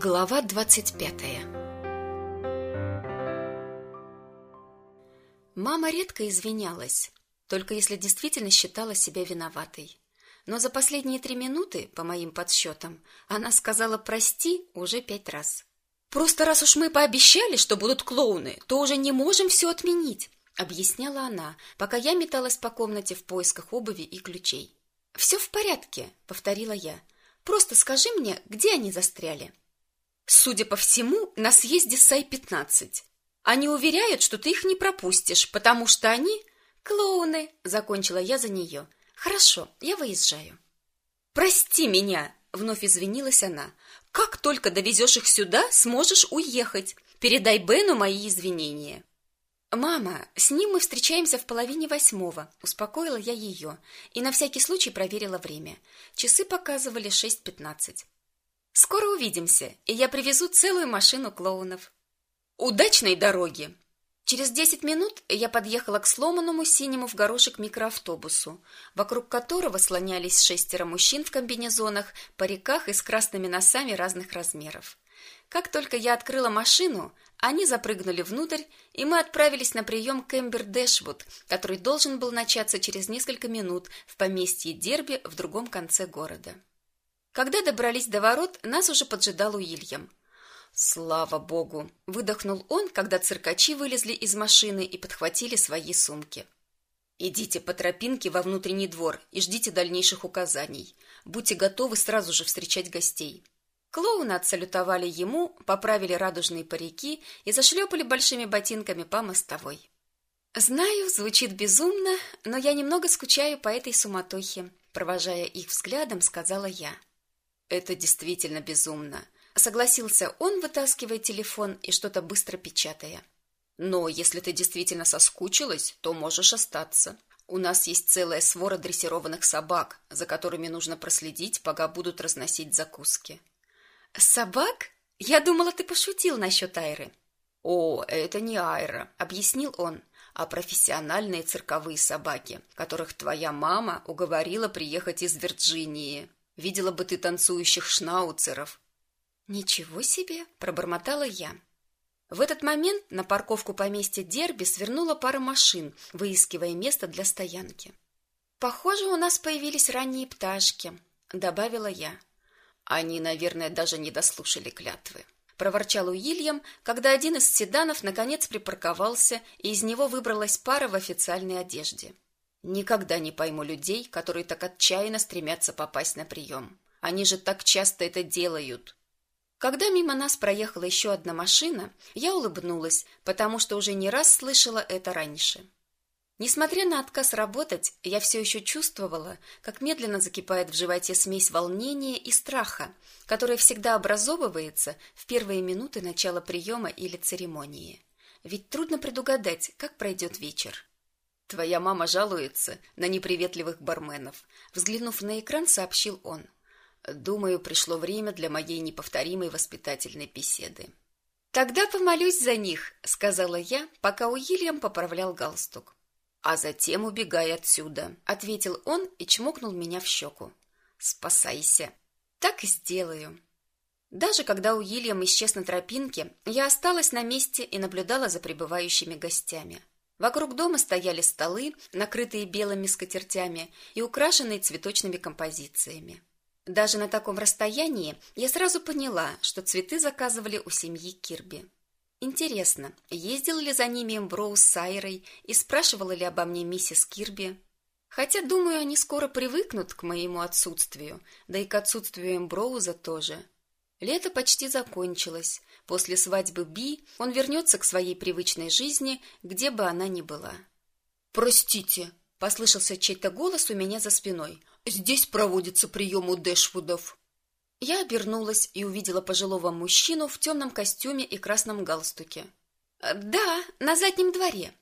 Глава двадцать пятая Мама редко извинялась, только если действительно считала себя виноватой. Но за последние три минуты, по моим подсчетам, она сказала «прости» уже пять раз. «Просто раз уж мы пообещали, что будут клоуны, то уже не можем все отменить», объясняла она, пока я металась по комнате в поисках обуви и ключей. «Все в порядке», — повторила я. «Просто скажи мне, где они застряли?» «Судя по всему, на съезде Сай-15. Они уверяют, что ты их не пропустишь, потому что они...» «Клоуны», — закончила я за нее. «Хорошо, я выезжаю». «Прости меня», — вновь извинилась она. «Как только довезешь их сюда, сможешь уехать. Передай Бену мои извинения». «Мама, с ним мы встречаемся в половине восьмого», — успокоила я ее и на всякий случай проверила время. Часы показывали шесть пятнадцать. «Скоро увидимся, и я привезу целую машину клоунов». «Удачной дороги!» Через десять минут я подъехала к сломанному синему в горошек микроавтобусу, вокруг которого слонялись шестеро мужчин в комбинезонах, париках и с красными носами разных размеров. Как только я открыла машину, они запрыгнули внутрь, и мы отправились на прием к Эмбер Дэшвуд, который должен был начаться через несколько минут в поместье Дерби в другом конце города. Когда добрались до ворот, нас уже поджидал Уильям. «Слава богу!» – выдохнул он, когда циркачи вылезли из машины и подхватили свои сумки. «Идите по тропинке во внутренний двор и ждите дальнейших указаний. Будьте готовы сразу же встречать гостей». Клоуны отсалютовали ему, поправили радужные парики и зашлепали большими ботинками по мостовой. Знаю, звучит безумно, но я немного скучаю по этой суматохе, провожая их взглядом, сказала я. Это действительно безумно, согласился он, вытаскивая телефон и что-то быстро печатая. Но если ты действительно соскучилась, то можешь остаться. У нас есть целая свора дрессированных собак, за которыми нужно проследить, пока будут разносить закуски. «Собак? Я думала, ты пошутил насчет Айры». «О, это не Айра», — объяснил он, «а профессиональные цирковые собаки, которых твоя мама уговорила приехать из Вирджинии. Видела бы ты танцующих шнауцеров». «Ничего себе!» — пробормотала я. В этот момент на парковку поместья Дерби свернула пара машин, выискивая место для стоянки. «Похоже, у нас появились ранние пташки», — добавила я. Они, наверное, даже не дослушали клятвы. Проворчал Уильям, когда один из седанов наконец припарковался, и из него выбралась пара в официальной одежде. Никогда не пойму людей, которые так отчаянно стремятся попасть на прием. Они же так часто это делают. Когда мимо нас проехала еще одна машина, я улыбнулась, потому что уже не раз слышала это раньше. Несмотря на отказ работать, я все еще чувствовала, как медленно закипает в животе смесь волнения и страха, которая всегда образовывается в первые минуты начала приема или церемонии. Ведь трудно предугадать, как пройдет вечер. Твоя мама жалуется на неприветливых барменов. Взглянув на экран, сообщил он. Думаю, пришло время для моей неповторимой воспитательной беседы. Тогда помолюсь за них, сказала я, пока Уильям поправлял галстук а затем убегай отсюда, ответил он и чмокнул меня в щеку. Спасайся. Так и сделаю. Даже когда Уильям исчез на тропинке, я осталась на месте и наблюдала за прибывающими гостями. Вокруг дома стояли столы, накрытые белыми скатертями и украшенные цветочными композициями. Даже на таком расстоянии я сразу поняла, что цветы заказывали у семьи Кирби. Интересно, ездил ли за ними Эмброуз с Айрой и спрашивала ли обо мне миссис Кирби? Хотя, думаю, они скоро привыкнут к моему отсутствию, да и к отсутствию Эмброуза тоже. Лето почти закончилось. После свадьбы Би он вернется к своей привычной жизни, где бы она ни была. «Простите», — послышался чей-то голос у меня за спиной. «Здесь проводится прием у Дэшвудов». Я обернулась и увидела пожилого мужчину в темном костюме и красном галстуке. «Да, на заднем дворе».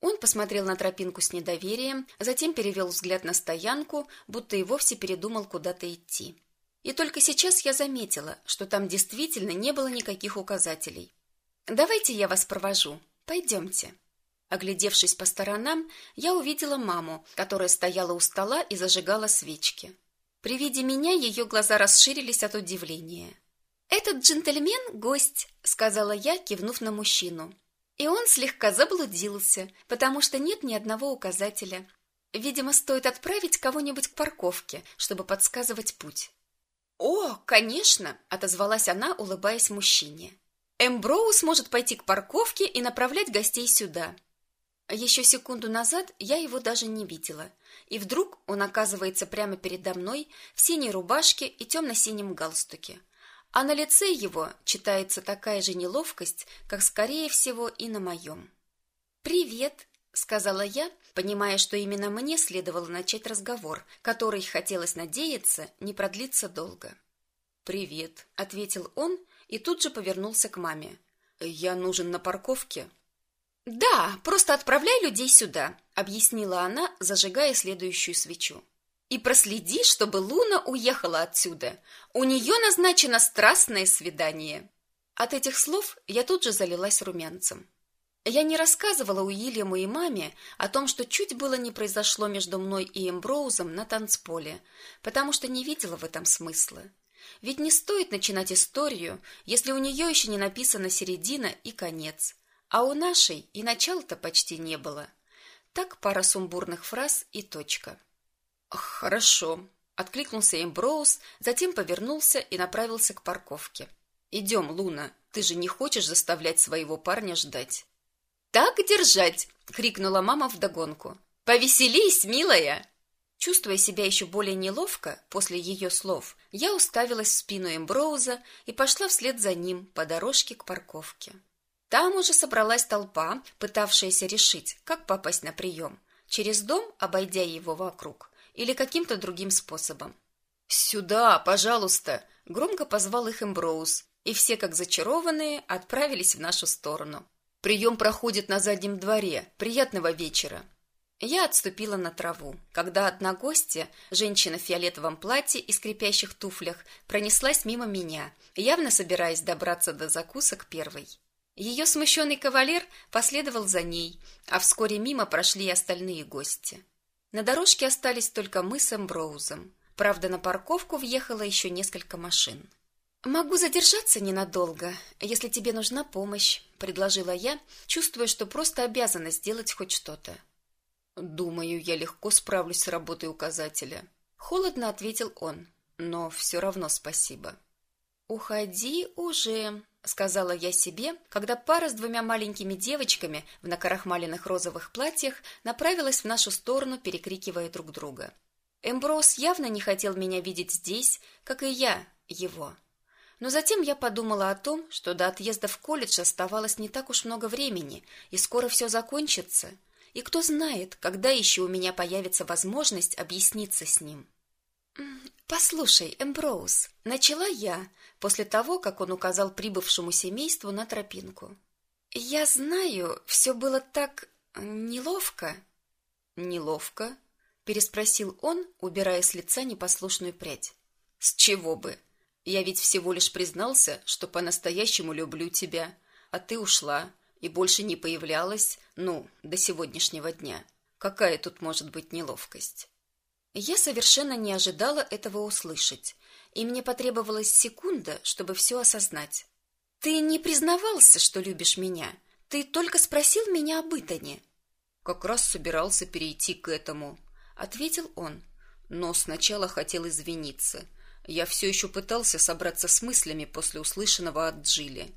Он посмотрел на тропинку с недоверием, затем перевел взгляд на стоянку, будто и вовсе передумал куда-то идти. И только сейчас я заметила, что там действительно не было никаких указателей. «Давайте я вас провожу. Пойдемте». Оглядевшись по сторонам, я увидела маму, которая стояла у стола и зажигала свечки. При виде меня ее глаза расширились от удивления. «Этот джентльмен – гость», – сказала я, кивнув на мужчину. И он слегка заблудился, потому что нет ни одного указателя. Видимо, стоит отправить кого-нибудь к парковке, чтобы подсказывать путь. «О, конечно!» – отозвалась она, улыбаясь мужчине. «Эмброуз может пойти к парковке и направлять гостей сюда». Еще секунду назад я его даже не видела, и вдруг он оказывается прямо передо мной в синей рубашке и темно-синем галстуке. А на лице его читается такая же неловкость, как, скорее всего, и на моем. «Привет!» – сказала я, понимая, что именно мне следовало начать разговор, который, хотелось надеяться, не продлится долго. «Привет», — ответил он и тут же повернулся к маме. «Я нужен на парковке». «Да, просто отправляй людей сюда», — объяснила она, зажигая следующую свечу. «И проследи, чтобы Луна уехала отсюда. У нее назначено страстное свидание». От этих слов я тут же залилась румянцем. Я не рассказывала Уильяму и маме о том, что чуть было не произошло между мной и Эмброузом на танцполе, потому что не видела в этом смысла. Ведь не стоит начинать историю, если у нее еще не написана середина и конец, а у нашей и начала-то почти не было. Так пара сумбурных фраз и точка. «Хорошо», — откликнулся Эмброуз, затем повернулся и направился к парковке. «Идем, Луна, ты же не хочешь заставлять своего парня ждать?» «Так держать!» — крикнула мама вдогонку. «Повеселись, милая!» Чувствуя себя еще более неловко после ее слов, я уставилась в спину Эмброуза и пошла вслед за ним по дорожке к парковке. Там уже собралась толпа, пытавшаяся решить, как попасть на прием, через дом, обойдя его вокруг, или каким-то другим способом. «Сюда, пожалуйста!» — громко позвал их Эмброуз, и все, как зачарованные, отправились в нашу сторону. Прием проходит на заднем дворе. Приятного вечера. Я отступила на траву, когда одна гостья, женщина в фиолетовом платье и скрипящих туфлях, пронеслась мимо меня, явно собираясь добраться до закусок первой. Ее смущенный кавалер последовал за ней, а вскоре мимо прошли и остальные гости. На дорожке остались только мы с Эмброузом. Правда, на парковку въехало еще несколько машин. «Могу задержаться ненадолго, если тебе нужна помощь», — предложила я, чувствуя, что просто обязана сделать хоть что-то. «Думаю, я легко справлюсь с работой указателя», — холодно ответил он, «но все равно спасибо». «Уходи уже», — сказала я себе, когда пара с двумя маленькими девочками в накарахмаленных розовых платьях направилась в нашу сторону, перекрикивая друг друга. Эмброуз явно не хотел меня видеть здесь, как и я его. Но затем я подумала о том, что до отъезда в колледж оставалось не так уж много времени, и скоро все закончится. И кто знает, когда еще у меня появится возможность объясниться с ним. «Послушай, Эмброуз», — начала я, после того, как он указал прибывшему семейству на тропинку. «Я знаю, все было так... неловко». «Неловко?» — переспросил он, убирая с лица непослушную прядь. «С чего бы? Я ведь всего лишь признался, что по-настоящему люблю тебя, а ты ушла и больше не появлялась, ну, до сегодняшнего дня. Какая тут может быть неловкость? Я совершенно не ожидала этого услышать, и мне потребовалась секунда, чтобы все осознать. Ты не признавался, что любишь меня. Ты только спросил меня об Итане. Как раз собирался перейти к этому, ответил он. Но сначала хотел извиниться я все еще пытался собраться с мыслями после услышанного от Джилли.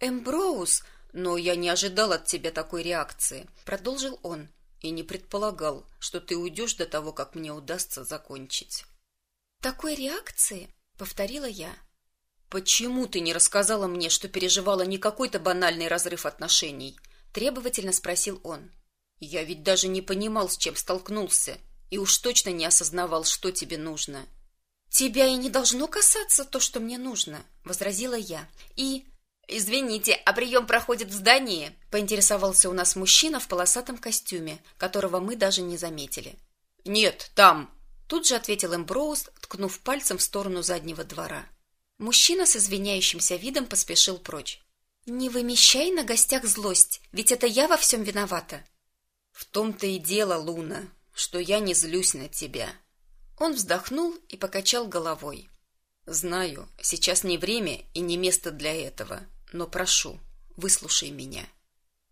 «Эмброуз, но я не ожидал от тебя такой реакции», — продолжил он, «и не предполагал, что ты уйдешь до того, как мне удастся закончить». «Такой реакции?» — повторила я. «Почему ты не рассказала мне, что переживала не какой-то банальный разрыв отношений?» — требовательно спросил он. «Я ведь даже не понимал, с чем столкнулся, и уж точно не осознавал, что тебе нужно». «Тебя и не должно касаться то, что мне нужно», — возразила я. «И...» «Извините, а прием проходит в здании?» — поинтересовался у нас мужчина в полосатом костюме, которого мы даже не заметили. «Нет, там!» — тут же ответил Эмброуз, ткнув пальцем в сторону заднего двора. Мужчина с извиняющимся видом поспешил прочь. «Не вымещай на гостях злость, ведь это я во всем виновата». «В том-то и дело, Луна, что я не злюсь на тебя», он вздохнул и покачал головой. Знаю, сейчас не время и не место для этого, но прошу, выслушай меня.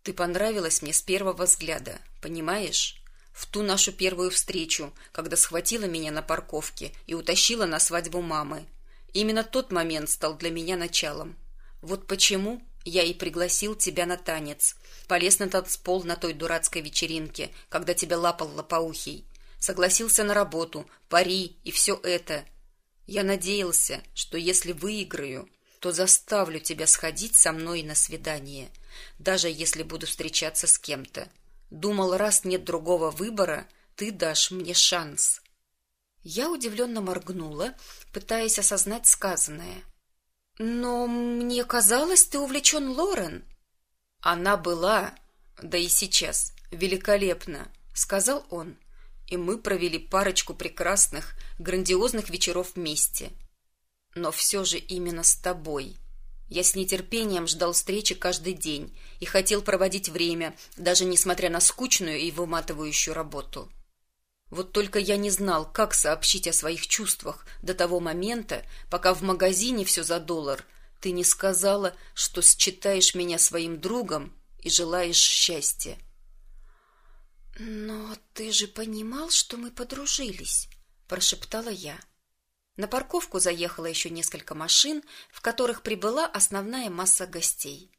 Ты понравилась мне с первого взгляда, понимаешь? В ту нашу первую встречу, когда схватила меня на парковке и утащила на свадьбу мамы. Именно тот момент стал для меня началом. Вот почему я и пригласил тебя на танец. Полез на танцпол на той дурацкой вечеринке, когда тебя лапал лопоухий. Согласился на работу, пари и все это. Я надеялся, что если выиграю, то заставлю тебя сходить со мной на свидание, даже если буду встречаться с кем-то. Думал, раз нет другого выбора, ты дашь мне шанс. Я удивленно моргнула, пытаясь осознать сказанное. Но мне казалось, ты увлечен Лорен. Она была, да и сейчас, великолепна, сказал он. И мы провели парочку прекрасных, грандиозных вечеров вместе. Но все же именно с тобой. Я с нетерпением ждал встречи каждый день и хотел проводить время, даже несмотря на скучную и выматывающую работу. Вот только я не знал, как сообщить о своих чувствах до того момента, пока в магазине все за доллар ты не сказала, что считаешь меня своим другом и желаешь счастья. «Но ты же понимал, что мы подружились», — прошептала я. На парковку заехало еще несколько машин, в которых прибыла основная масса гостей.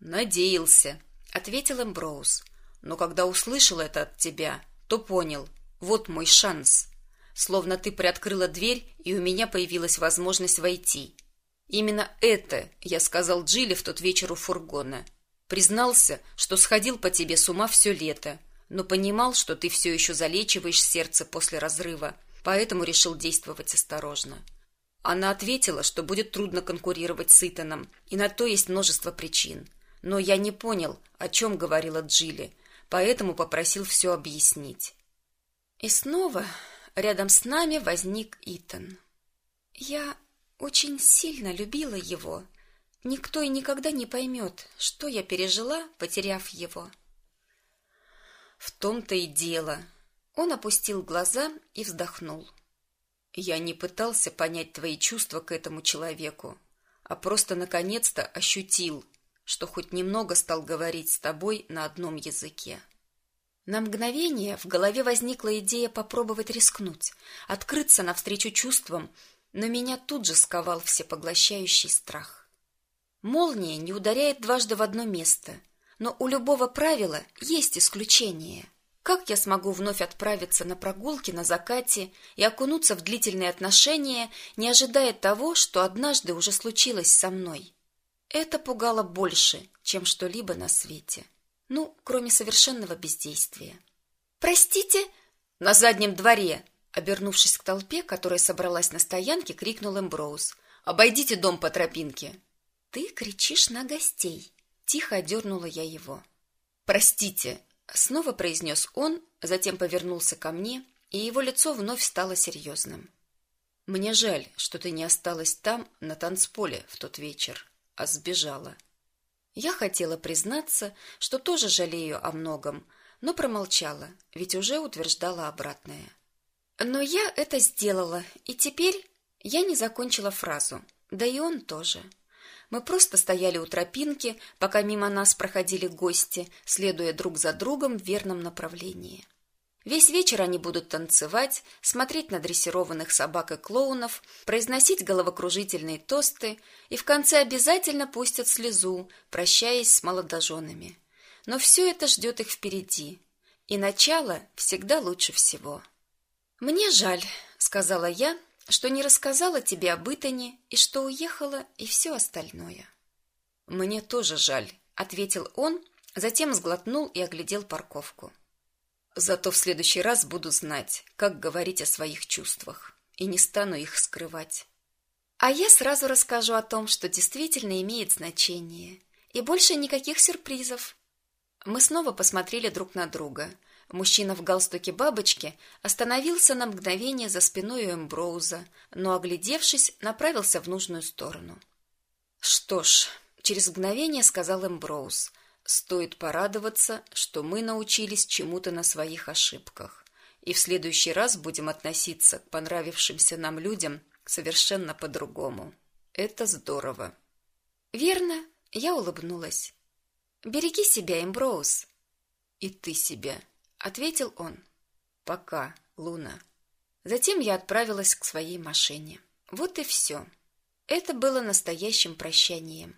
«Надеялся», — ответил Эмброуз. «Но когда услышал это от тебя, то понял, вот мой шанс. Словно ты приоткрыла дверь, и у меня появилась возможность войти. Именно это я сказал Джилли в тот вечер у фургона. Признался, что сходил по тебе с ума все лето, но понимал, что ты все еще залечиваешь сердце после разрыва, поэтому решил действовать осторожно. Она ответила, что будет трудно конкурировать с Итаном, и на то есть множество причин. Но я не понял, о чем говорила Джилли, поэтому попросил все объяснить. И снова рядом с нами возник Итан. Я очень сильно любила его. Никто и никогда не поймет, что я пережила, потеряв его. В том-то и дело, он опустил глаза и вздохнул. Я не пытался понять твои чувства к этому человеку, а просто наконец-то ощутил, что хоть немного стал говорить с тобой на одном языке. На мгновение в голове возникла идея попробовать рискнуть, открыться навстречу чувствам, но меня тут же сковал всепоглощающий страх. Молния не ударяет дважды в одно место, но у любого правила есть исключение. Как я смогу вновь отправиться на прогулки на закате и окунуться в длительные отношения, не ожидая того, что однажды уже случилось со мной? Это пугало больше, чем что-либо на свете. Ну, кроме совершенного бездействия. «Простите!» «На заднем дворе!» Обернувшись к толпе, которая собралась на стоянке, крикнул Эмброуз. «Обойдите дом по тропинке!» «Ты кричишь на гостей!» Тихо одернула я его. «Простите!» Снова произнес он, затем повернулся ко мне, и его лицо вновь стало серьезным. «Мне жаль, что ты не осталась там, на танцполе, в тот вечер, а сбежала». Я хотела признаться, что тоже жалею о многом, но промолчала, ведь уже утверждала обратное. Но я это сделала, и теперь я не закончила фразу, да и он тоже. Мы просто стояли у тропинки, пока мимо нас проходили гости, следуя друг за другом в верном направлении. Весь вечер они будут танцевать, смотреть на дрессированных собак и клоунов, произносить головокружительные тосты и в конце обязательно пустят слезу, прощаясь с молодоженами. Но все это ждет их впереди, и начало всегда лучше всего. «Мне жаль», — сказала я, что не рассказала тебе об Итане и что уехала и все остальное. Мне тоже жаль, ответил он, затем сглотнул и оглядел парковку. Зато в следующий раз буду знать, как говорить о своих чувствах, и не стану их скрывать. А я сразу расскажу о том, что действительно имеет значение, и больше никаких сюрпризов. Мы снова посмотрели друг на друга. Мужчина в галстуке бабочки остановился на мгновение за спиной Эмброуза, но, оглядевшись, направился в нужную сторону. «Что ж», — через мгновение сказал Эмброуз, — «стоит порадоваться, что мы научились чему-то на своих ошибках, и в следующий раз будем относиться к понравившимся нам людям совершенно по-другому. Это здорово. Верно, я улыбнулась. Береги себя, Эмброуз. И ты себя, ответил он. Пока, Луна. Затем я отправилась к своей машине. Вот и все. Это было настоящим прощанием.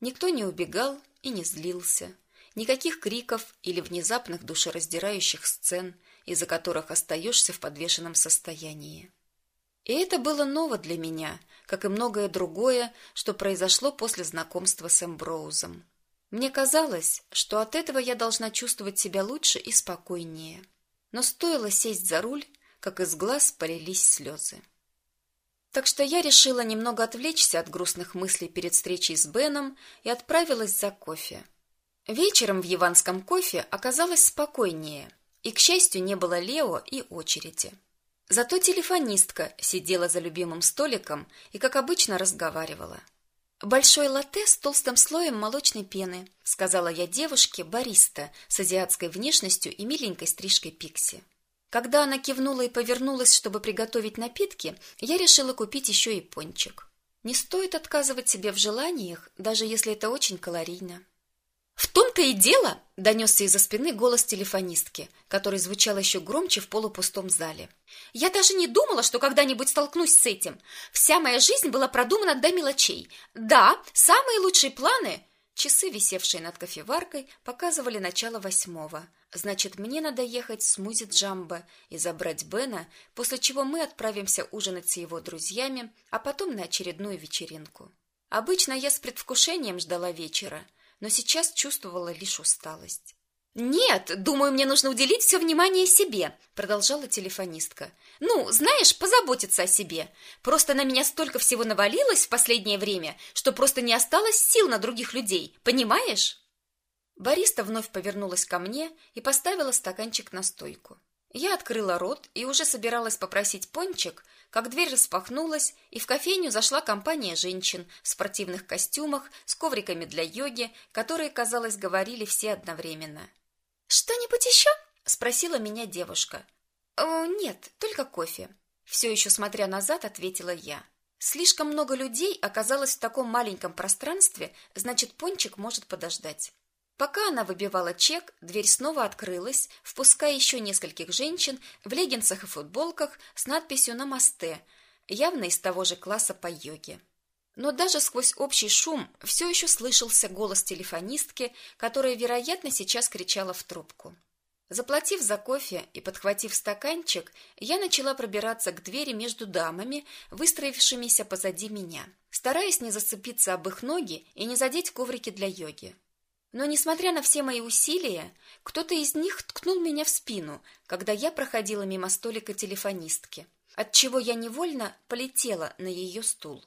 Никто не убегал и не злился. Никаких криков или внезапных душераздирающих сцен, из-за которых остаешься в подвешенном состоянии. И это было ново для меня, как и многое другое, что произошло после знакомства с Эмброузом. Мне казалось, что от этого я должна чувствовать себя лучше и спокойнее. Но стоило сесть за руль, как из глаз полились слезы. Так что я решила немного отвлечься от грустных мыслей перед встречей с Беном и отправилась за кофе. Вечером в Яванском кофе оказалось спокойнее, и, к счастью, не было Лео и очереди. Зато телефонистка сидела за любимым столиком и, как обычно, разговаривала. «Большой латте с толстым слоем молочной пены», — сказала я девушке, бариста, с азиатской внешностью и миленькой стрижкой пикси. Когда она кивнула и повернулась, чтобы приготовить напитки, я решила купить еще и пончик. Не стоит отказывать себе в желаниях, даже если это очень калорийно. В том-то и дело, донесся из-за спины голос телефонистки, который звучал еще громче в полупустом зале. Я даже не думала, что когда-нибудь столкнусь с этим. Вся моя жизнь была продумана до мелочей. Да, самые лучшие планы Часы, висевшие над кофеваркой, показывали начало восьмого. Значит, мне надо ехать в смузи Джамбо и забрать Бена, после чего мы отправимся ужинать с его друзьями, а потом на очередную вечеринку. Обычно я с предвкушением ждала вечера, но сейчас чувствовала лишь усталость. «Нет, думаю, мне нужно уделить все внимание себе», — продолжала телефонистка. «Ну, знаешь, позаботиться о себе. Просто на меня столько всего навалилось в последнее время, что просто не осталось сил на других людей, понимаешь?» Бариста вновь повернулась ко мне и поставила стаканчик на стойку. Я открыла рот и уже собиралась попросить пончик, как дверь распахнулась, и в кофейню зашла компания женщин в спортивных костюмах с ковриками для йоги, которые, казалось, говорили все одновременно. «Что-нибудь еще?» — спросила меня девушка. «О, нет, только кофе». Все еще смотря назад, ответила я. Слишком много людей оказалось в таком маленьком пространстве, значит, пончик может подождать. Пока она выбивала чек, дверь снова открылась, впуская еще нескольких женщин в леггинсах и футболках с надписью «Намасте», явно из того же класса по йоге. Но даже сквозь общий шум все еще слышался голос телефонистки, которая, вероятно, сейчас кричала в трубку. Заплатив за кофе и подхватив стаканчик, я начала пробираться к двери между дамами, выстроившимися позади меня, стараясь не зацепиться об их ноги и не задеть коврики для йоги. Но, несмотря на все мои усилия, кто-то из них ткнул меня в спину, когда я проходила мимо столика телефонистки, отчего я невольно полетела на ее стул.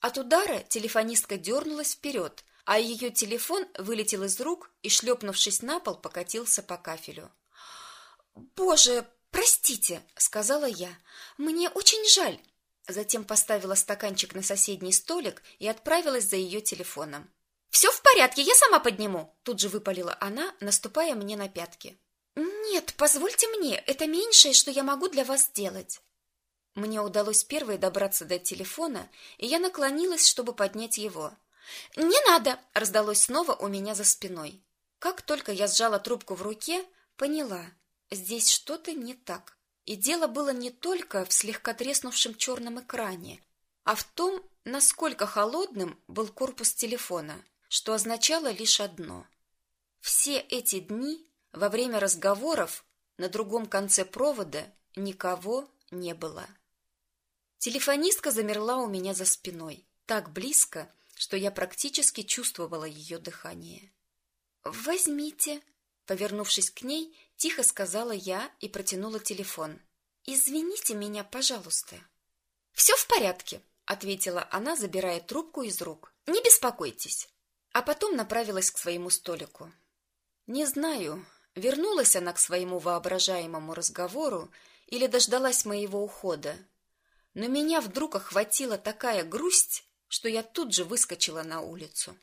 От удара телефонистка дернулась вперед, а ее телефон вылетел из рук и, шлепнувшись на пол, покатился по кафелю. «Боже, простите!» — сказала я. «Мне очень жаль!» Затем поставила стаканчик на соседний столик и отправилась за ее телефоном. «Все в порядке, я сама подниму!» Тут же выпалила она, наступая мне на пятки. «Нет, позвольте мне, это меньшее, что я могу для вас сделать». Мне удалось первой добраться до телефона, и я наклонилась, чтобы поднять его. «Не надо!» — раздалось снова у меня за спиной. Как только я сжала трубку в руке, поняла, здесь что-то не так. И дело было не только в слегка треснувшем черном экране, а в том, насколько холодным был корпус телефона, что означало лишь одно. Все эти дни во время разговоров на другом конце провода никого не было. Телефонистка замерла у меня за спиной, так близко, что я практически чувствовала ее дыхание. «Возьмите», — повернувшись к ней, тихо сказала я и протянула телефон. «Извините меня, пожалуйста». «Все в порядке», — ответила она, забирая трубку из рук. «Не беспокойтесь». А потом направилась к своему столику. Не знаю, вернулась она к своему воображаемому разговору или дождалась моего ухода, но меня вдруг охватила такая грусть, что я тут же выскочила на улицу.